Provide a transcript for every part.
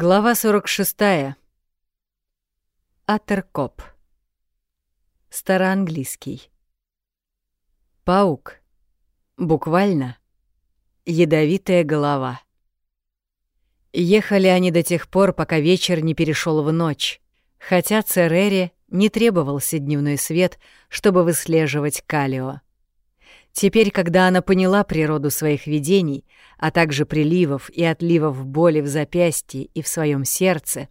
Глава 46. Атеркоп. Староанглийский. Паук. Буквально. Ядовитая голова. Ехали они до тех пор, пока вечер не перешел в ночь, хотя Церере не требовался дневной свет, чтобы выслеживать Калио. Теперь, когда она поняла природу своих видений, а также приливов и отливов боли в запястье и в своем сердце,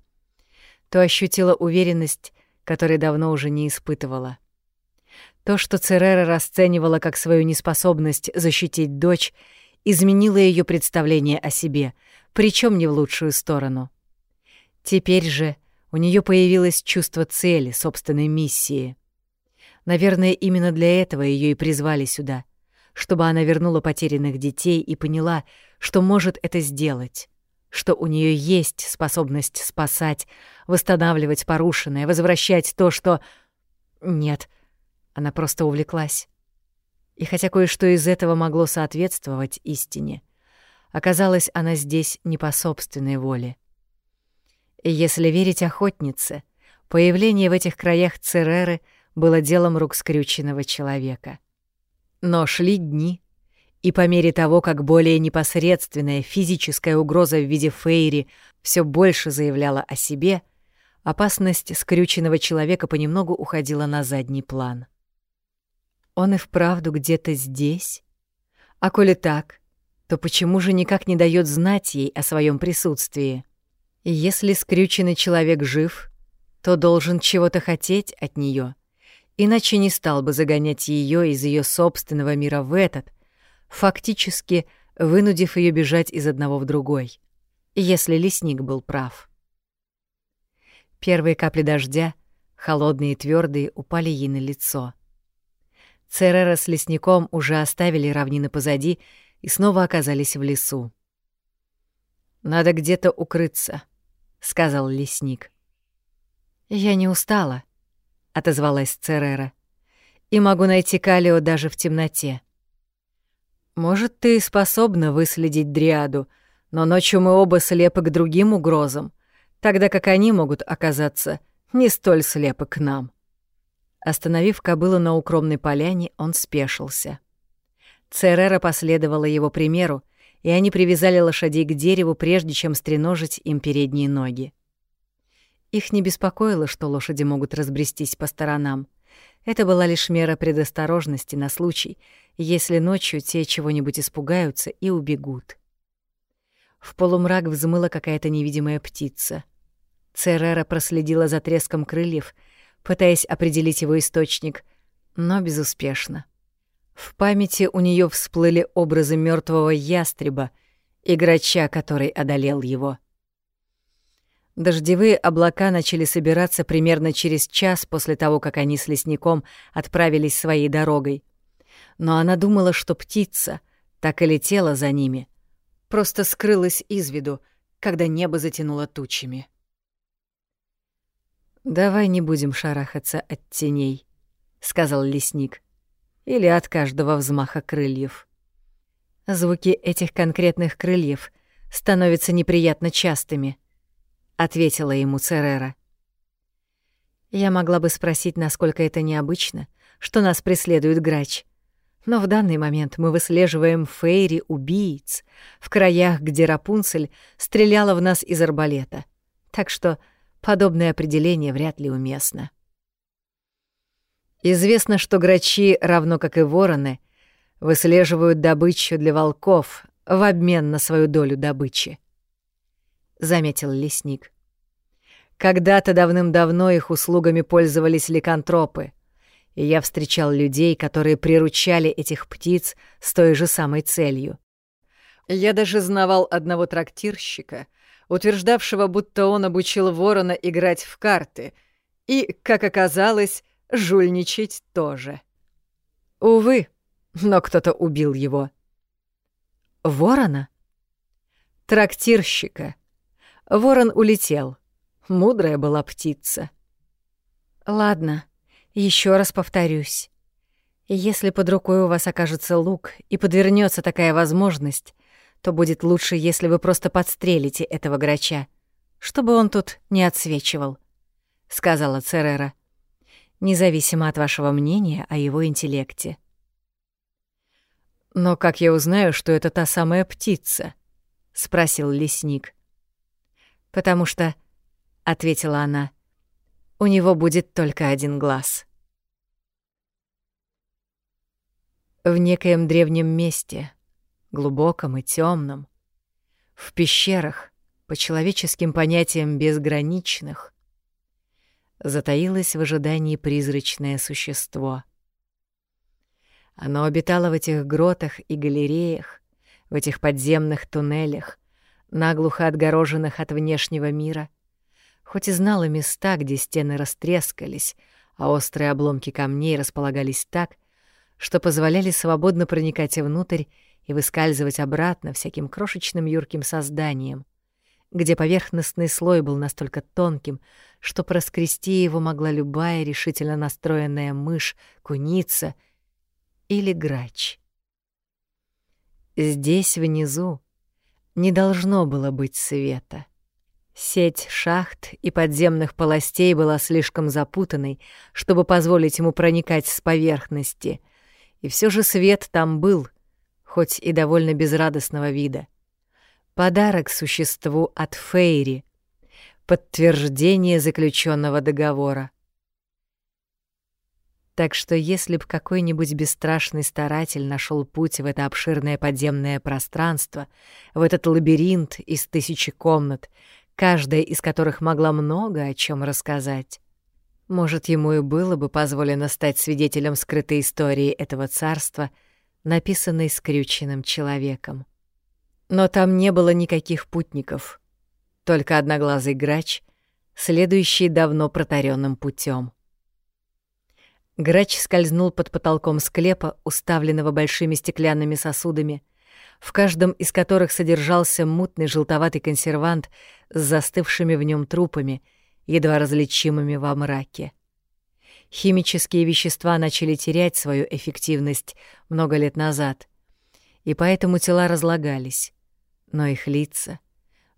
то ощутила уверенность, которой давно уже не испытывала. То, что Церера расценивала как свою неспособность защитить дочь, изменило ее представление о себе, причем не в лучшую сторону. Теперь же у нее появилось чувство цели, собственной миссии. Наверное, именно для этого ее и призвали сюда — чтобы она вернула потерянных детей и поняла, что может это сделать, что у нее есть способность спасать, восстанавливать порушенное, возвращать то, что... Нет, она просто увлеклась. И хотя кое-что из этого могло соответствовать истине, оказалось, она здесь не по собственной воле. И если верить охотнице, появление в этих краях Цереры было делом рук скрюченного человека — но шли дни, и по мере того, как более непосредственная физическая угроза в виде Фейри все больше заявляла о себе, опасность скрюченного человека понемногу уходила на задний план. Он и вправду где-то здесь? А коли так, то почему же никак не дает знать ей о своем присутствии? Если скрюченный человек жив, то должен чего-то хотеть от нее — иначе не стал бы загонять ее из ее собственного мира в этот, фактически вынудив ее бежать из одного в другой, если лесник был прав. Первые капли дождя, холодные и твердые, упали ей на лицо. Церера с лесником уже оставили равнины позади и снова оказались в лесу. «Надо где-то укрыться», — сказал лесник. «Я не устала», отозвалась Церера. И могу найти Калио даже в темноте. Может, ты способна выследить Дриаду, но ночью мы оба слепы к другим угрозам, тогда как они могут оказаться не столь слепы к нам. Остановив кобылу на укромной поляне, он спешился. Церера последовала его примеру, и они привязали лошадей к дереву, прежде чем стреножить им передние ноги. Их не беспокоило, что лошади могут разбрестись по сторонам. Это была лишь мера предосторожности на случай, если ночью те чего-нибудь испугаются и убегут. В полумрак взмыла какая-то невидимая птица. Церера проследила за треском крыльев, пытаясь определить его источник, но безуспешно. В памяти у нее всплыли образы мертвого ястреба и грача, который одолел его — Дождевые облака начали собираться примерно через час после того, как они с лесником отправились своей дорогой. Но она думала, что птица так и летела за ними, просто скрылась из виду, когда небо затянуло тучами. «Давай не будем шарахаться от теней», — сказал лесник, — «или от каждого взмаха крыльев». Звуки этих конкретных крыльев становятся неприятно частыми —— ответила ему Церера. Я могла бы спросить, насколько это необычно, что нас преследует грач. Но в данный момент мы выслеживаем Фейри-убийц в краях, где Рапунцель стреляла в нас из арбалета. Так что подобное определение вряд ли уместно. Известно, что грачи, равно как и вороны, выслеживают добычу для волков в обмен на свою долю добычи. — заметил лесник. «Когда-то давным-давно их услугами пользовались ликантропы, и я встречал людей, которые приручали этих птиц с той же самой целью. Я даже знавал одного трактирщика, утверждавшего, будто он обучил ворона играть в карты и, как оказалось, жульничать тоже. Увы, но кто-то убил его. Ворона? Трактирщика — Ворон улетел. Мудрая была птица. Ладно, еще раз повторюсь. Если под рукой у вас окажется лук и подвернется такая возможность, то будет лучше, если вы просто подстрелите этого грача. чтобы он тут не отсвечивал», — сказала Церера, «независимо от вашего мнения о его интеллекте». «Но как я узнаю, что это та самая птица?» — спросил лесник. «Потому что», — ответила она, — «у него будет только один глаз». В некоем древнем месте, глубоком и темном, в пещерах, по человеческим понятиям безграничных, затаилось в ожидании призрачное существо. Оно обитало в этих гротах и галереях, в этих подземных туннелях, наглухо отгороженных от внешнего мира, хоть и знало места, где стены растрескались, а острые обломки камней располагались так, что позволяли свободно проникать внутрь и выскальзывать обратно всяким крошечным юрким созданием, где поверхностный слой был настолько тонким, что проскрести его могла любая решительно настроенная мышь, куница или грач. Здесь, внизу, не должно было быть света. Сеть шахт и подземных полостей была слишком запутанной, чтобы позволить ему проникать с поверхности, и все же свет там был, хоть и довольно безрадостного вида. Подарок существу от Фейри, подтверждение заключенного договора. Так что если б какой-нибудь бесстрашный старатель нашел путь в это обширное подземное пространство, в этот лабиринт из тысячи комнат, каждая из которых могла много о чем рассказать, может, ему и было бы позволено стать свидетелем скрытой истории этого царства, написанной скрюченным человеком. Но там не было никаких путников, только одноглазый грач, следующий давно протаренным путем. Грач скользнул под потолком склепа, уставленного большими стеклянными сосудами, в каждом из которых содержался мутный желтоватый консервант с застывшими в нем трупами, едва различимыми во мраке. Химические вещества начали терять свою эффективность много лет назад, и поэтому тела разлагались, но их лица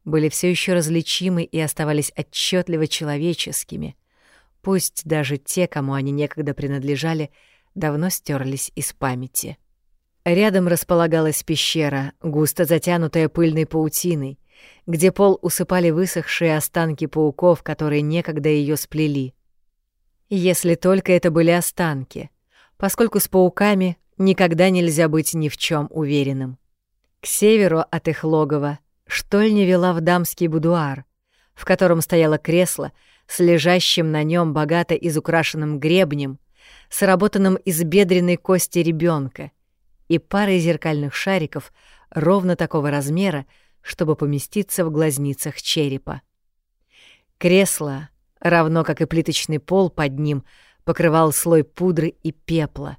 были все еще различимы и оставались отчетливо человеческими — Пусть даже те, кому они некогда принадлежали, давно стерлись из памяти. Рядом располагалась пещера, густо затянутая пыльной паутиной, где пол усыпали высохшие останки пауков, которые некогда ее сплели. Если только это были останки, поскольку с пауками никогда нельзя быть ни в чем уверенным. К северу от их логова штольня вела в дамский будуар, в котором стояло кресло — с лежащим на нем богато изукрашенным гребнем, сработанным из бедренной кости ребенка и парой зеркальных шариков ровно такого размера, чтобы поместиться в глазницах черепа. Кресло, равно как и плиточный пол под ним, покрывал слой пудры и пепла.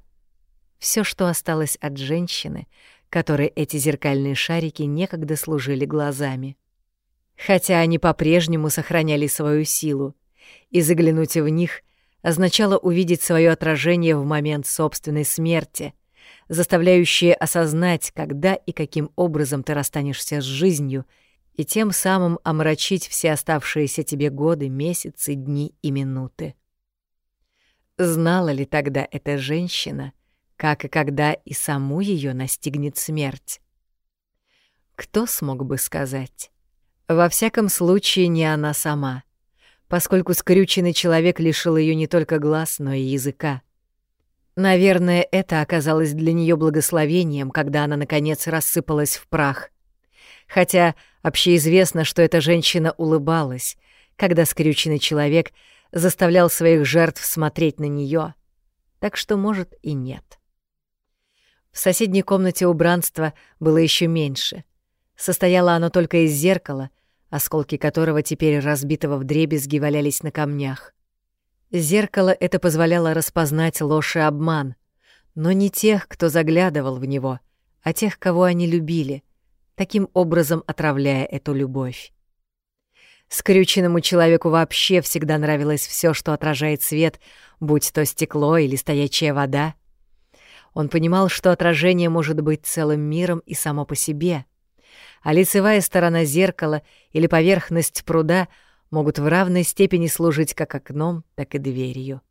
Все, что осталось от женщины, которой эти зеркальные шарики некогда служили глазами. Хотя они по-прежнему сохраняли свою силу, и заглянуть в них означало увидеть свое отражение в момент собственной смерти, заставляющее осознать, когда и каким образом ты расстанешься с жизнью, и тем самым омрачить все оставшиеся тебе годы, месяцы, дни и минуты. Знала ли тогда эта женщина, как и когда и саму ее настигнет смерть? Кто смог бы сказать? Во всяком случае, не она сама — поскольку скрюченный человек лишил ее не только глаз, но и языка. Наверное, это оказалось для нее благословением, когда она, наконец, рассыпалась в прах. Хотя общеизвестно, что эта женщина улыбалась, когда скрюченный человек заставлял своих жертв смотреть на нее, так что, может, и нет. В соседней комнате убранства было еще меньше. Состояло оно только из зеркала — осколки которого теперь разбитого вдребезги валялись на камнях. Зеркало это позволяло распознать ложь и обман, но не тех, кто заглядывал в него, а тех, кого они любили, таким образом отравляя эту любовь. Скрюченному человеку вообще всегда нравилось все, что отражает свет, будь то стекло или стоячая вода. Он понимал, что отражение может быть целым миром и само по себе — а лицевая сторона зеркала или поверхность пруда могут в равной степени служить как окном, так и дверью.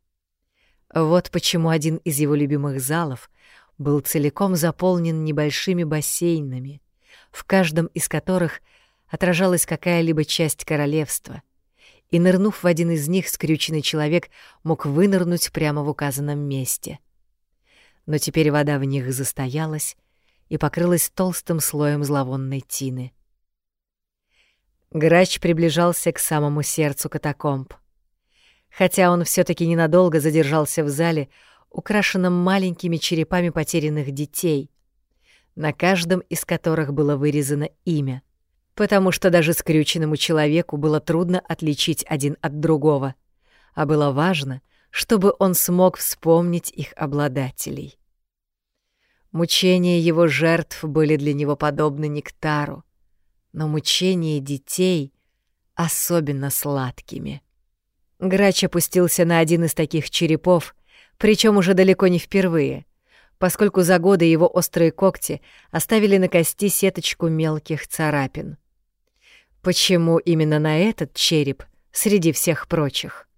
Вот почему один из его любимых залов был целиком заполнен небольшими бассейнами, в каждом из которых отражалась какая-либо часть королевства, и, нырнув в один из них, скрюченный человек мог вынырнуть прямо в указанном месте. Но теперь вода в них застоялась и покрылась толстым слоем зловонной тины. Грач приближался к самому сердцу катакомб. Хотя он все таки ненадолго задержался в зале, украшенном маленькими черепами потерянных детей, на каждом из которых было вырезано имя, потому что даже скрюченному человеку было трудно отличить один от другого, а было важно, чтобы он смог вспомнить их обладателей. Мучения его жертв были для него подобны нектару, но мучения детей особенно сладкими. Грач опустился на один из таких черепов, причем уже далеко не впервые, поскольку за годы его острые когти оставили на кости сеточку мелких царапин. Почему именно на этот череп среди всех прочих?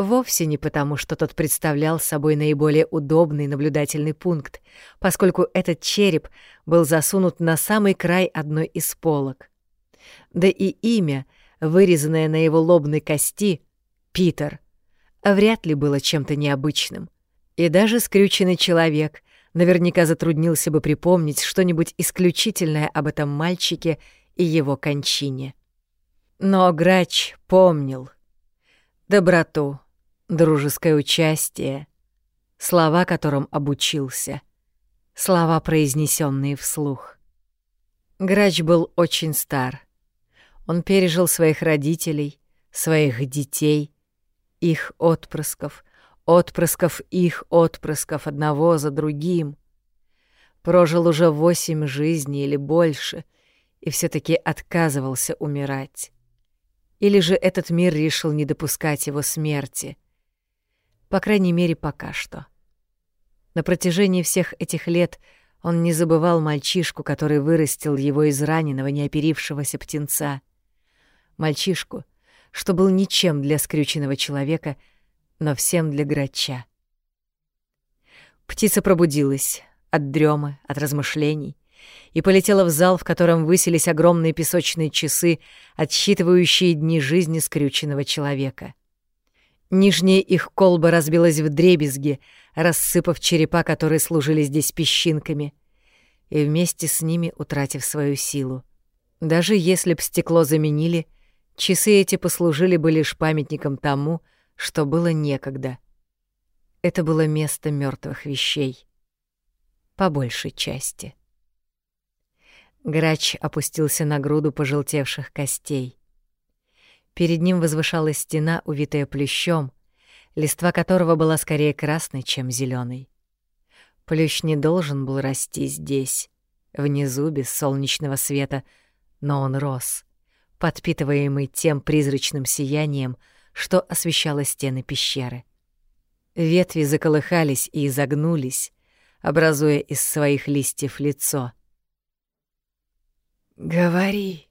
Вовсе не потому, что тот представлял собой наиболее удобный наблюдательный пункт, поскольку этот череп был засунут на самый край одной из полок. Да и имя, вырезанное на его лобной кости, Питер, вряд ли было чем-то необычным. И даже скрюченный человек наверняка затруднился бы припомнить что-нибудь исключительное об этом мальчике и его кончине. Но Грач помнил доброту, дружеское участие, слова, которым обучился, слова, произнесенные вслух. Грач был очень стар. Он пережил своих родителей, своих детей, их отпрысков, отпрысков их отпрысков одного за другим. Прожил уже восемь жизней или больше и все таки отказывался умирать. Или же этот мир решил не допускать его смерти — по крайней мере, пока что. На протяжении всех этих лет он не забывал мальчишку, который вырастил его из раненого, неоперившегося птенца. Мальчишку, что был ничем для скрюченного человека, но всем для грача. Птица пробудилась от дремы, от размышлений и полетела в зал, в котором высились огромные песочные часы, отсчитывающие дни жизни скрюченного человека. Нижняя их колба разбилась в дребезги, рассыпав черепа, которые служили здесь песчинками, и вместе с ними утратив свою силу. Даже если б стекло заменили, часы эти послужили бы лишь памятником тому, что было некогда. Это было место мертвых вещей. По большей части. Грач опустился на груду пожелтевших костей. Перед ним возвышалась стена, увитая плющом, листва которого была скорее красной, чем зеленой. Плющ не должен был расти здесь, внизу, без солнечного света, но он рос, подпитываемый тем призрачным сиянием, что освещало стены пещеры. Ветви заколыхались и изогнулись, образуя из своих листьев лицо. «Говори!»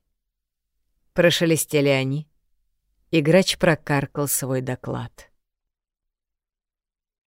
— прошелестели они, и грач прокаркал свой доклад.